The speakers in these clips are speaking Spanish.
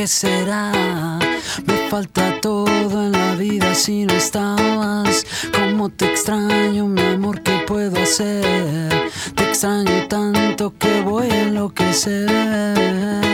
qué será? Me falta todo en la vida si no estabas. Cómo te extraño, mi amor, ¿qué puedo hacer? Te extraño tanto que voy a enloquecer.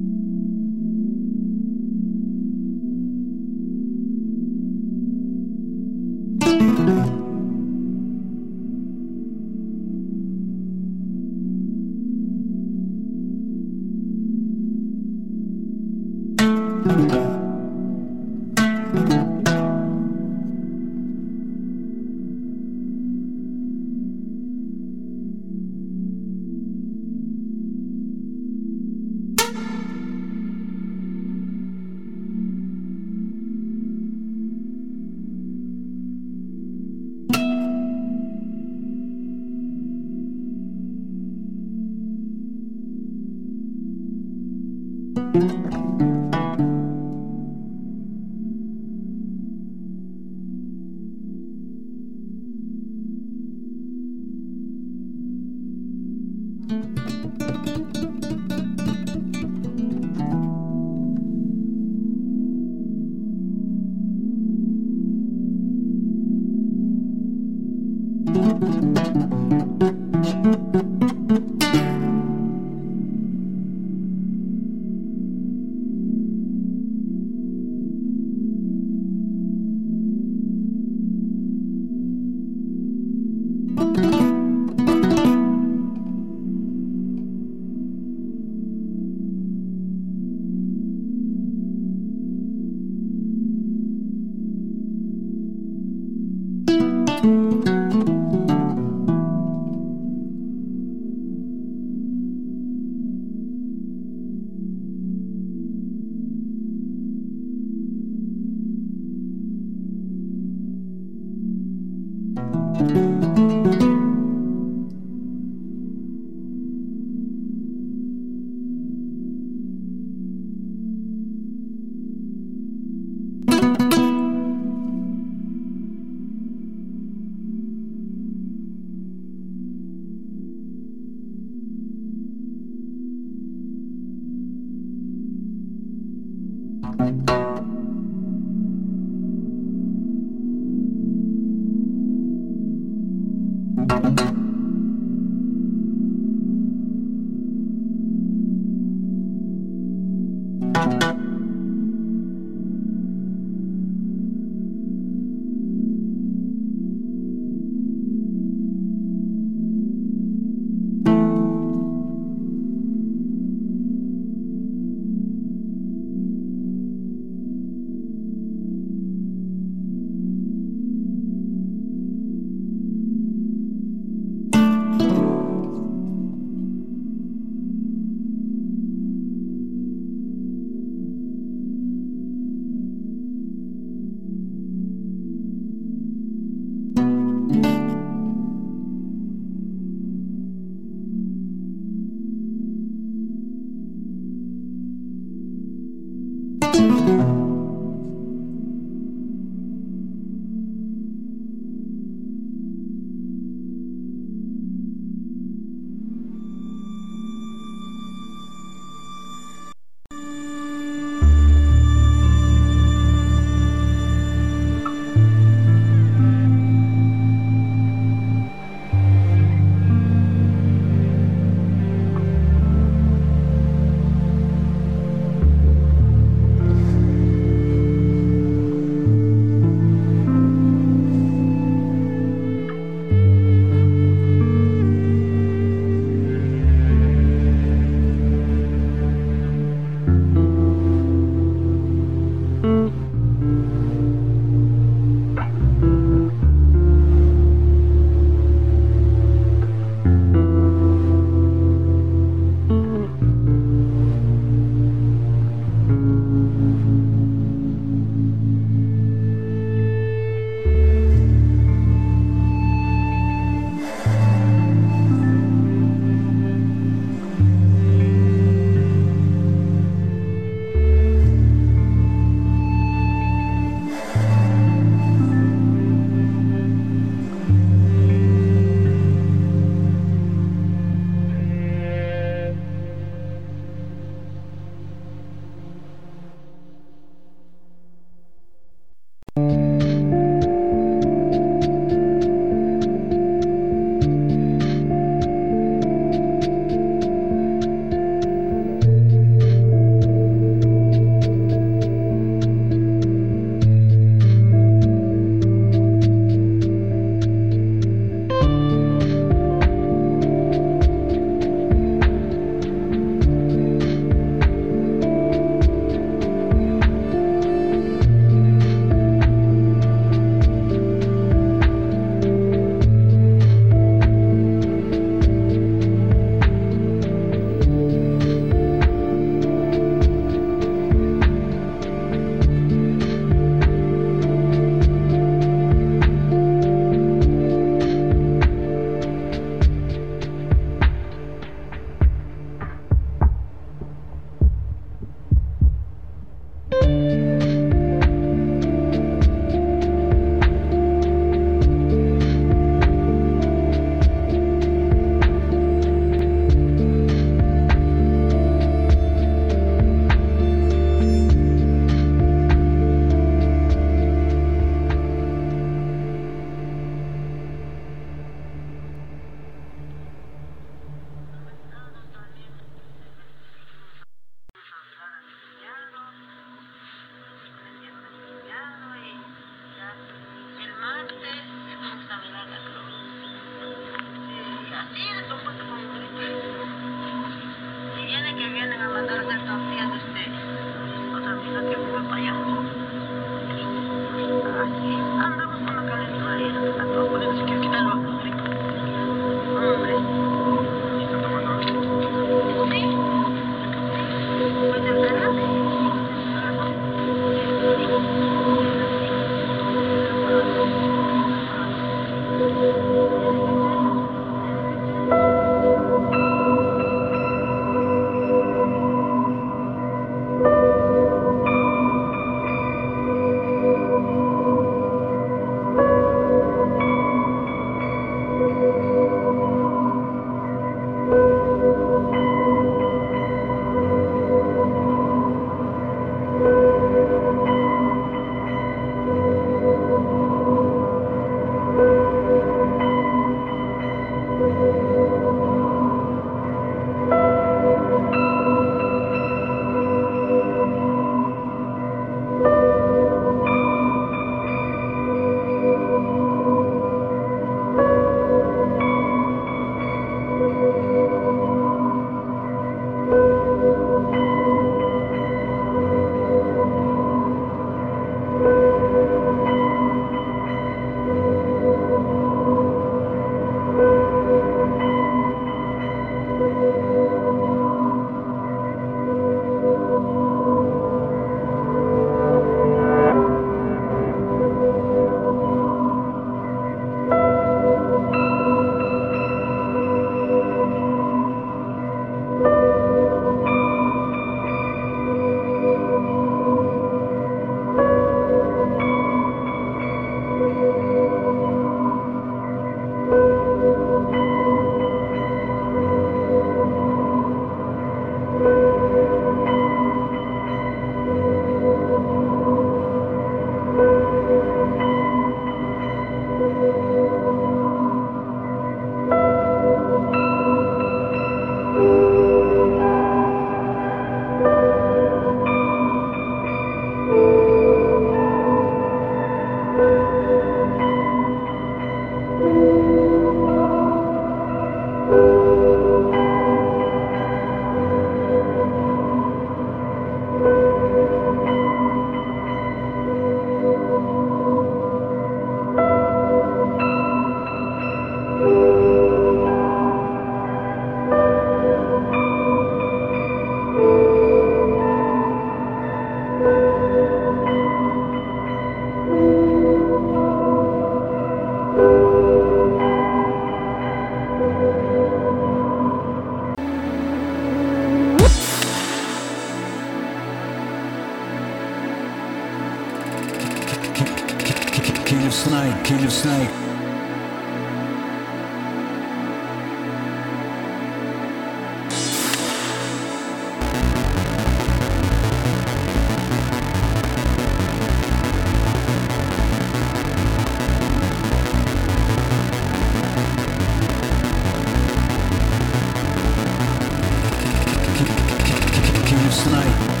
tonight.